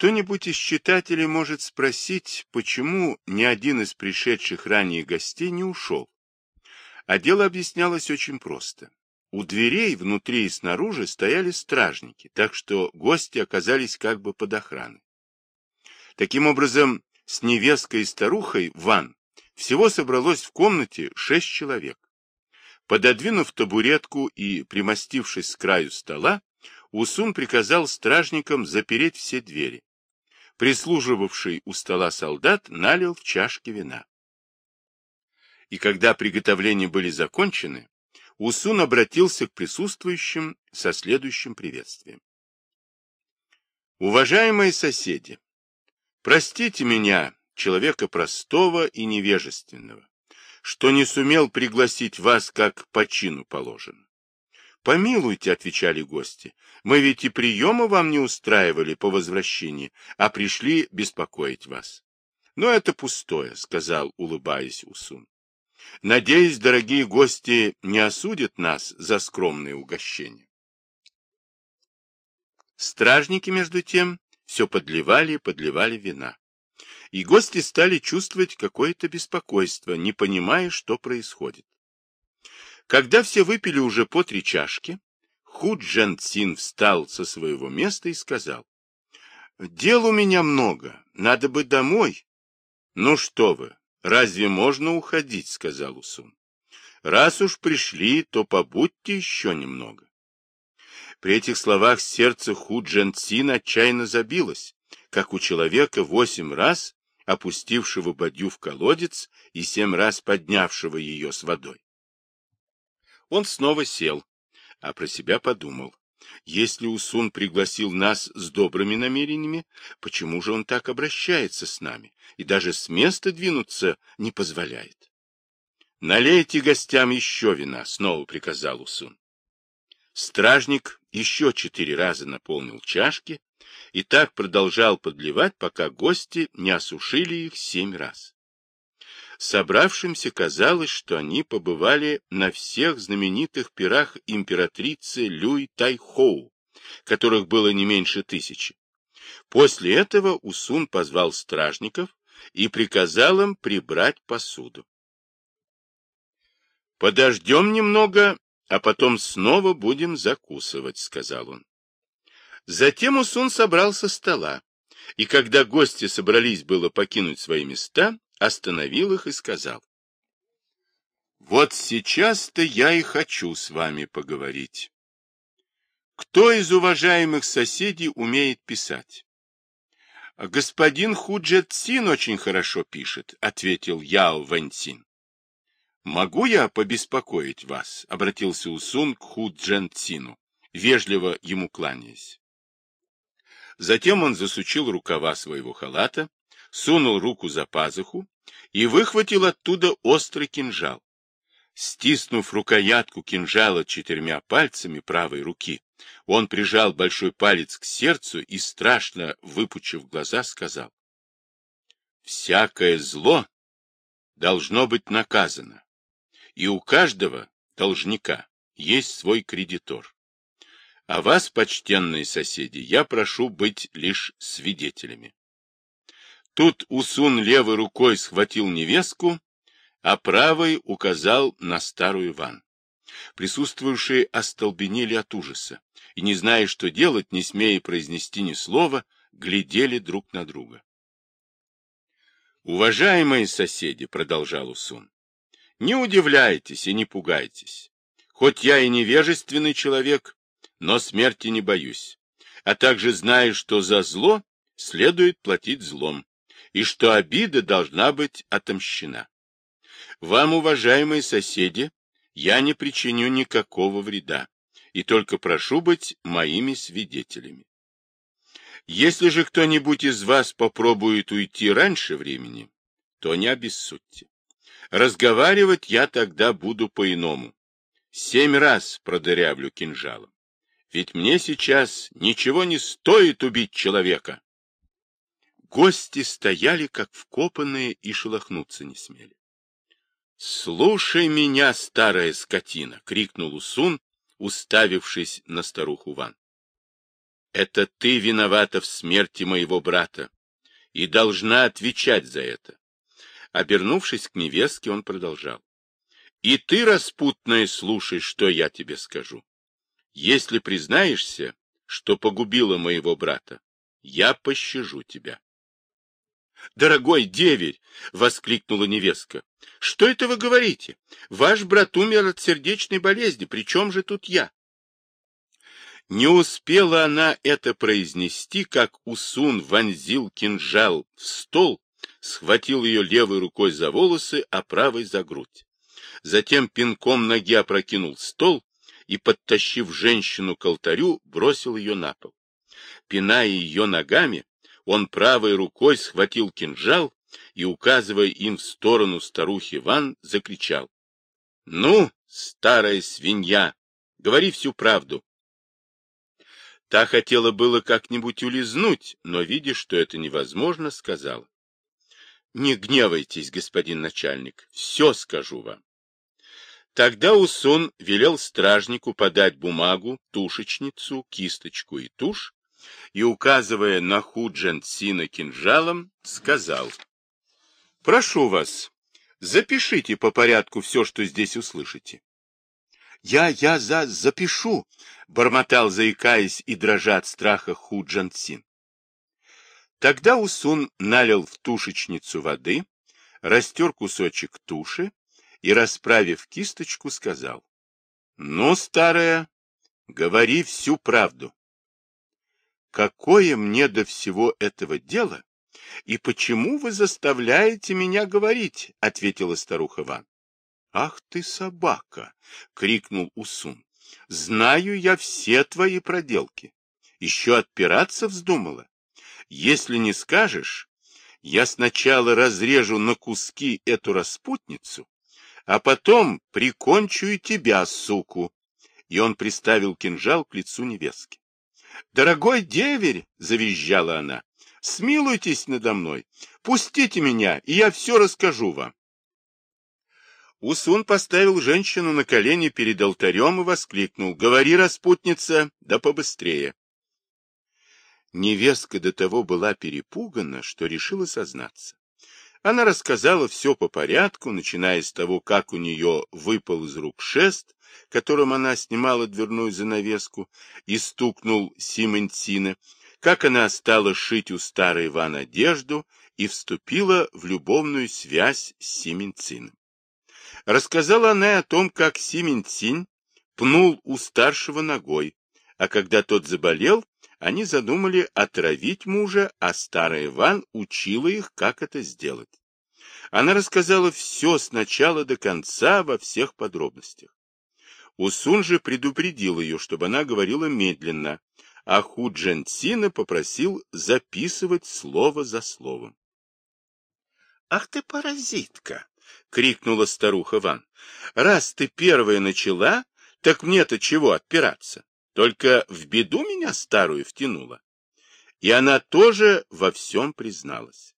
Кто-нибудь из читателей может спросить, почему ни один из пришедших ранее гостей не ушел? А дело объяснялось очень просто. У дверей внутри и снаружи стояли стражники, так что гости оказались как бы под охраной. Таким образом, с невесткой и старухой Ван всего собралось в комнате шесть человек. Пододвинув табуретку и примостившись с краю стола, Усун приказал стражникам запереть все двери. Прислуживавший у стола солдат налил в чашки вина. И когда приготовления были закончены, Усун обратился к присутствующим со следующим приветствием. Уважаемые соседи, простите меня, человека простого и невежественного, что не сумел пригласить вас, как по чину положено. Помилуйте, отвечали гости, мы ведь и приема вам не устраивали по возвращении, а пришли беспокоить вас. Но это пустое, сказал, улыбаясь Усун. Надеюсь, дорогие гости не осудят нас за скромные угощения. Стражники, между тем, все подливали и подливали вина. И гости стали чувствовать какое-то беспокойство, не понимая, что происходит. Когда все выпили уже по три чашки, Худжан Цин встал со своего места и сказал, «Дел у меня много, надо бы домой». «Ну что вы, разве можно уходить?» — сказал Усун. «Раз уж пришли, то побудьте еще немного». При этих словах сердце Худжан Цин отчаянно забилось, как у человека восемь раз опустившего бадью в колодец и семь раз поднявшего ее с водой. Он снова сел, а про себя подумал. Если Усун пригласил нас с добрыми намерениями, почему же он так обращается с нами и даже с места двинуться не позволяет? «Налейте гостям еще вина», — снова приказал Усун. Стражник еще четыре раза наполнил чашки и так продолжал подливать, пока гости не осушили их семь раз. Собравшимся казалось, что они побывали на всех знаменитых пирах императрицы Люй Тайхоу, которых было не меньше тысячи. После этого Усун позвал стражников и приказал им прибрать посуду. «Подождем немного, а потом снова будем закусывать», — сказал он. Затем Усун собрал со стола, и когда гости собрались было покинуть свои места, остановил их и сказал. Вот сейчас-то я и хочу с вами поговорить. Кто из уважаемых соседей умеет писать? Господин Худжет Син очень хорошо пишет, ответил Яо Вэньсин. Могу я побеспокоить вас? обратился Усун к Худжен Цину, вежливо ему кланяясь. Затем он засучил рукава своего халата, сунул руку за пазуху и выхватил оттуда острый кинжал. Стиснув рукоятку кинжала четырьмя пальцами правой руки, он прижал большой палец к сердцу и, страшно выпучив глаза, сказал, «Всякое зло должно быть наказано, и у каждого должника есть свой кредитор. А вас, почтенные соседи, я прошу быть лишь свидетелями. Тут Усун левой рукой схватил невестку, а правой указал на старую Иван. Присутствующие остолбенели от ужаса и, не зная, что делать, не смея произнести ни слова, глядели друг на друга. «Уважаемые соседи», — продолжал Усун, — «не удивляйтесь и не пугайтесь. Хоть я и невежественный человек, но смерти не боюсь, а также знаю, что за зло следует платить злом и что обида должна быть отомщена. Вам, уважаемые соседи, я не причиню никакого вреда, и только прошу быть моими свидетелями. Если же кто-нибудь из вас попробует уйти раньше времени, то не обессудьте. Разговаривать я тогда буду по-иному. Семь раз продырявлю кинжалом. Ведь мне сейчас ничего не стоит убить человека. Гости стояли, как вкопанные, и шелохнуться не смели. — Слушай меня, старая скотина! — крикнул Усун, уставившись на старуху Ван. это ты виновата в смерти моего брата и должна отвечать за это. Обернувшись к невестке, он продолжал. И ты, распутная, слушай, что я тебе скажу. Если признаешься, что погубила моего брата, я пощажу тебя. «Дорогой деверь!» — воскликнула невестка. «Что это вы говорите? Ваш брат умер от сердечной болезни, причем же тут я?» Не успела она это произнести, как Усун вонзил кинжал в стол, схватил ее левой рукой за волосы, а правой за грудь. Затем пинком ноги опрокинул стол и, подтащив женщину к алтарю, бросил ее на пол. Пиная ее ногами, он правой рукой схватил кинжал и, указывая им в сторону старухи Ван, закричал. — Ну, старая свинья, говори всю правду. Та хотела было как-нибудь улизнуть, но, видя, что это невозможно, сказала. — Не гневайтесь, господин начальник, все скажу вам. Тогда Усун велел стражнику подать бумагу, тушечницу, кисточку и тушь, и, указывая на Худжен Сина кинжалом, сказал, «Прошу вас, запишите по порядку все, что здесь услышите». «Я, я за запишу», — бормотал, заикаясь и дрожа от страха Худжан Син. Тогда Усун налил в тушечницу воды, растер кусочек туши и, расправив кисточку, сказал, «Ну, старая, говори всю правду». Какое мне до всего этого дела? И почему вы заставляете меня говорить? — ответила старуха Ван. — Ах ты собака! — крикнул Усун. — Знаю я все твои проделки. Еще отпираться вздумала. Если не скажешь, я сначала разрежу на куски эту распутницу, а потом прикончу и тебя, суку. И он приставил кинжал к лицу невестки. «Дорогой деверь!» — завизжала она. «Смилуйтесь надо мной! Пустите меня, и я все расскажу вам!» Усун поставил женщину на колени перед алтарем и воскликнул. «Говори, распутница, да побыстрее!» Невестка до того была перепугана, что решила сознаться. Она рассказала все по порядку, начиная с того, как у нее выпал из рук шест, которым она снимала дверную занавеску, и стукнул Симонтина, как она стала шить у старой Иван одежду и вступила в любовную связь с Сименцином. Рассказала она о том, как Сименцин пнул у старшего ногой, а когда тот заболел, они задумали отравить мужа, а старая Иван учила их, как это сделать. Она рассказала все с начала до конца во всех подробностях. Усун же предупредил ее, чтобы она говорила медленно, а Худжен Сина попросил записывать слово за словом. — Ах ты паразитка! — крикнула старуха Ван. — Раз ты первая начала, так мне-то чего отпираться? Только в беду меня старую втянула. И она тоже во всем призналась.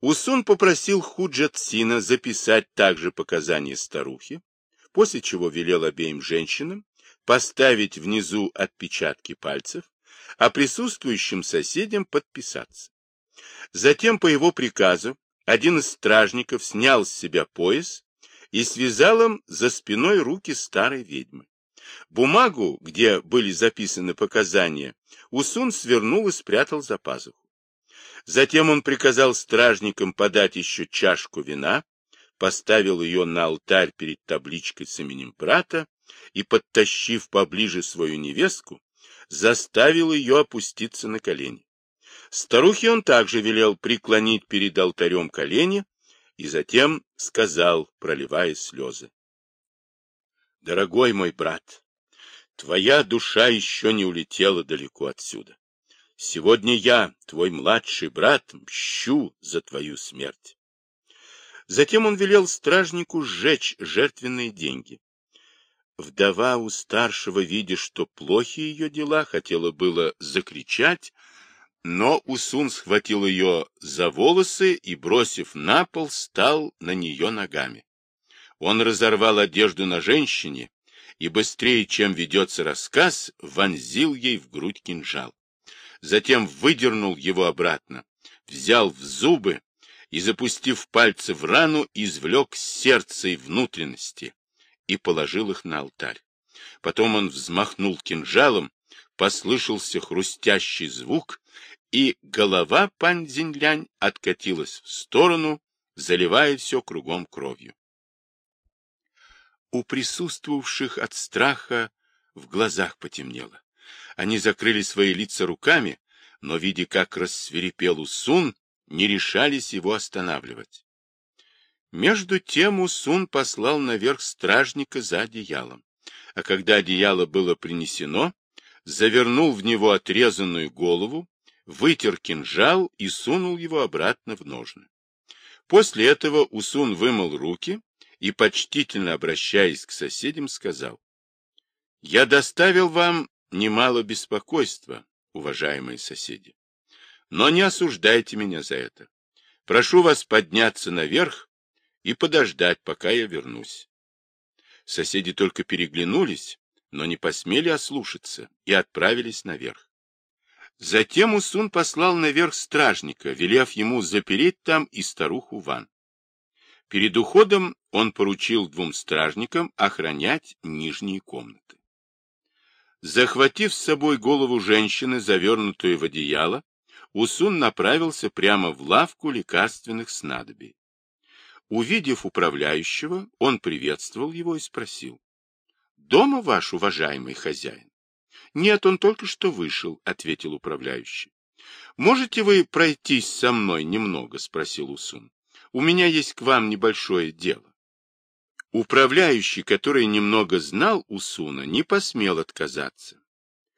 Усун попросил Худжат Сина записать также показания старухи, после чего велел обеим женщинам поставить внизу отпечатки пальцев, а присутствующим соседям подписаться. Затем по его приказу один из стражников снял с себя пояс и связал им за спиной руки старой ведьмы. Бумагу, где были записаны показания, Усун свернул и спрятал за пазуху. Затем он приказал стражникам подать еще чашку вина, поставил ее на алтарь перед табличкой с именем брата и, подтащив поближе свою невестку, заставил ее опуститься на колени. Старухе он также велел преклонить перед алтарем колени и затем сказал, проливая слезы. «Дорогой мой брат, твоя душа еще не улетела далеко отсюда. Сегодня я, твой младший брат, мщу за твою смерть. Затем он велел стражнику сжечь жертвенные деньги. Вдова у старшего, видя, что плохи ее дела, хотела было закричать, но Усун схватил ее за волосы и, бросив на пол, стал на нее ногами. Он разорвал одежду на женщине и быстрее, чем ведется рассказ, вонзил ей в грудь кинжал. Затем выдернул его обратно, взял в зубы и, запустив пальцы в рану, извлек сердце и внутренности и положил их на алтарь. Потом он взмахнул кинжалом, послышался хрустящий звук, и голова пан Зинлянь откатилась в сторону, заливая все кругом кровью. У присутствовавших от страха в глазах потемнело. Они закрыли свои лица руками, но, видя, как рассверепел Усун, не решались его останавливать. Между тем Усун послал наверх стражника за одеялом, а когда одеяло было принесено, завернул в него отрезанную голову, вытер кинжал и сунул его обратно в ножны. После этого Усун вымыл руки и, почтительно обращаясь к соседям, сказал, «Я доставил вам немало беспокойства, уважаемые соседи, но не осуждайте меня за это. Прошу вас подняться наверх и подождать, пока я вернусь». Соседи только переглянулись, но не посмели ослушаться и отправились наверх. Затем Усун послал наверх стражника, велев ему запереть там и старуху Ван. Перед уходом он поручил двум стражникам охранять нижние комнаты. Захватив с собой голову женщины, завернутую в одеяло, Усун направился прямо в лавку лекарственных снадобий. Увидев управляющего, он приветствовал его и спросил. — Дома ваш, уважаемый хозяин? — Нет, он только что вышел, — ответил управляющий. — Можете вы пройтись со мной немного? — спросил Усун. — У меня есть к вам небольшое дело. Управляющий, который немного знал Усуна, не посмел отказаться.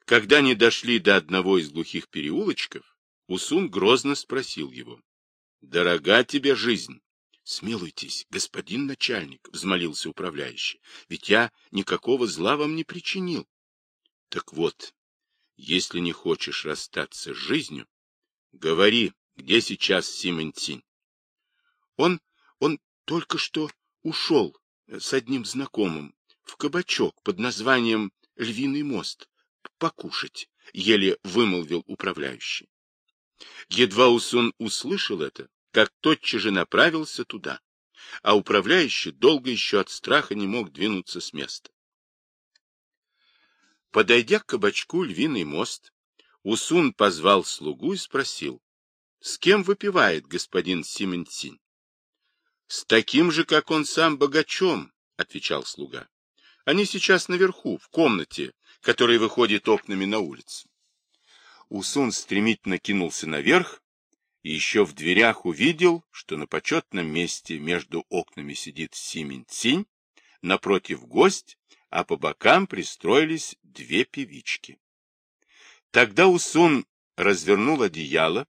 Когда они дошли до одного из глухих переулочков, Усун грозно спросил его. — Дорога тебе жизнь? — Смилуйтесь, господин начальник, — взмолился управляющий, — ведь я никакого зла вам не причинил. — Так вот, если не хочешь расстаться с жизнью, говори, где сейчас Симонтин. Он, он только что ушел с одним знакомым в кабачок под названием «Львиный мост» покушать, — еле вымолвил управляющий. Едва Усун услышал это, как тотчас же направился туда, а управляющий долго еще от страха не мог двинуться с места. Подойдя к кабачку «Львиный мост», Усун позвал слугу и спросил, с кем выпивает господин Симонтин. — С таким же, как он сам, богачом, — отвечал слуга. — Они сейчас наверху, в комнате, которая выходит окнами на улицу. Усун стремительно кинулся наверх и еще в дверях увидел, что на почетном месте между окнами сидит Симень Цинь, напротив гость, а по бокам пристроились две певички. Тогда Усун развернул одеяло,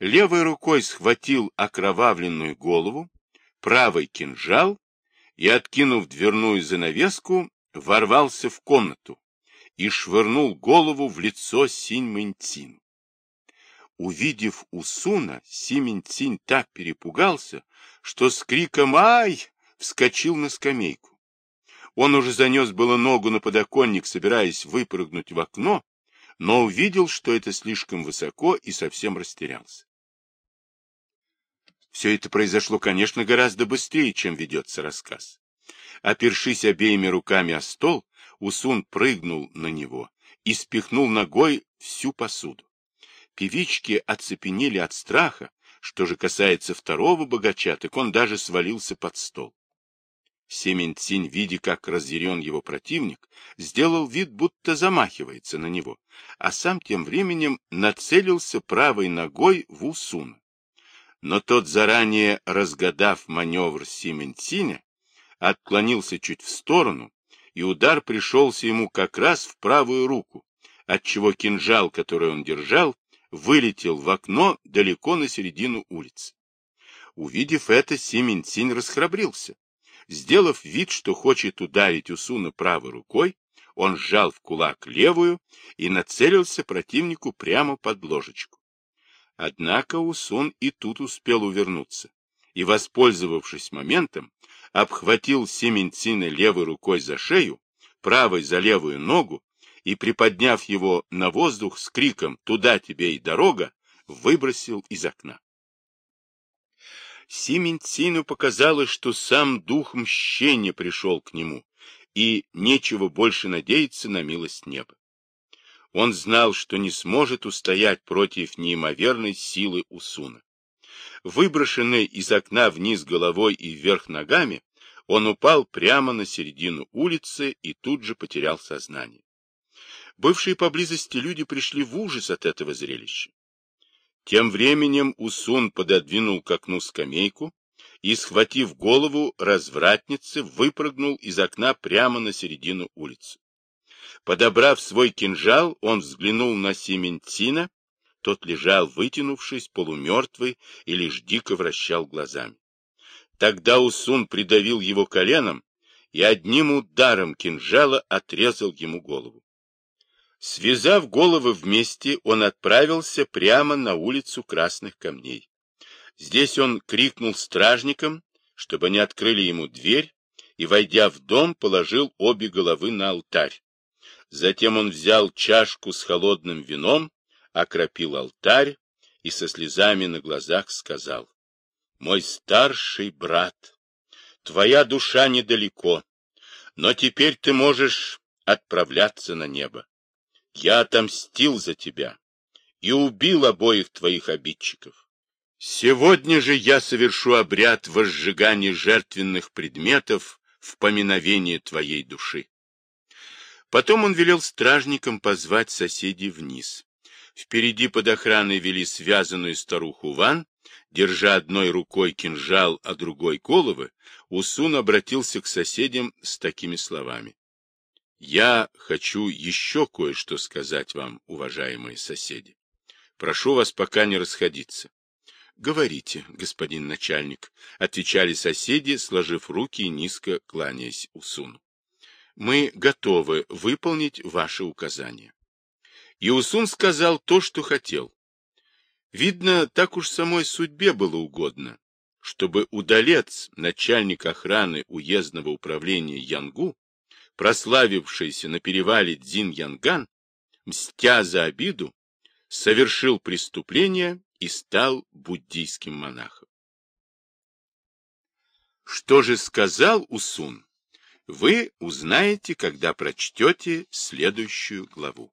левой рукой схватил окровавленную голову, правой кинжал и, откинув дверную занавеску, ворвался в комнату, и швырнул голову в лицо Синь-Мэньцину. Увидев Усуна, Симень-Цинь так перепугался, что с криком «Ай!» вскочил на скамейку. Он уже занес было ногу на подоконник, собираясь выпрыгнуть в окно, но увидел, что это слишком высоко, и совсем растерялся. Все это произошло, конечно, гораздо быстрее, чем ведется рассказ. Опершись обеими руками о стол, Усун прыгнул на него и спихнул ногой всю посуду. Певички оцепенели от страха, что же касается второго богача, так он даже свалился под стол. Семенцинь, видя, как разъярен его противник, сделал вид, будто замахивается на него, а сам тем временем нацелился правой ногой в Усуна. Но тот, заранее разгадав маневр Сименциня, отклонился чуть в сторону и удар пришелся ему как раз в правую руку, отчего кинжал, который он держал, вылетел в окно далеко на середину улицы. Увидев это, Симентинь расхрабрился. Сделав вид, что хочет ударить Усуна правой рукой, он сжал в кулак левую и нацелился противнику прямо под ложечку. Однако Усун и тут успел увернуться и, воспользовавшись моментом, обхватил Семенцина левой рукой за шею, правой за левую ногу и, приподняв его на воздух с криком «Туда тебе и дорога!», выбросил из окна. Симентину показалось, что сам дух мщения пришел к нему, и нечего больше надеяться на милость неба. Он знал, что не сможет устоять против неимоверной силы Усуна. Выброшенный из окна вниз головой и вверх ногами, он упал прямо на середину улицы и тут же потерял сознание. Бывшие поблизости люди пришли в ужас от этого зрелища. Тем временем Усун пододвинул к окну скамейку и, схватив голову развратницы, выпрыгнул из окна прямо на середину улицы. Подобрав свой кинжал, он взглянул на Сементина, тот лежал, вытянувшись, полумертвый, и лишь дико вращал глазами. Тогда Усун придавил его коленом и одним ударом кинжала отрезал ему голову. Связав головы вместе, он отправился прямо на улицу Красных Камней. Здесь он крикнул стражникам, чтобы они открыли ему дверь, и, войдя в дом, положил обе головы на алтарь. Затем он взял чашку с холодным вином, окропил алтарь и со слезами на глазах сказал, «Мой старший брат, твоя душа недалеко, но теперь ты можешь отправляться на небо. Я отомстил за тебя и убил обоих твоих обидчиков. Сегодня же я совершу обряд возжигания жертвенных предметов в поминовение твоей души. Потом он велел стражникам позвать соседей вниз. Впереди под охраной вели связанную старуху Ван, держа одной рукой кинжал, а другой головы, Усун обратился к соседям с такими словами. Я хочу еще кое-что сказать вам, уважаемые соседи. Прошу вас пока не расходиться. Говорите, господин начальник, отвечали соседи, сложив руки и низко кланяясь Усуну. Мы готовы выполнить ваши указания. И Усун сказал то, что хотел. Видно, так уж самой судьбе было угодно, чтобы удалец, начальник охраны уездного управления Янгу, прославившийся на перевале Дзин-Янган, мстя за обиду, совершил преступление и стал буддийским монахом. Что же сказал Усун, вы узнаете, когда прочтете следующую главу.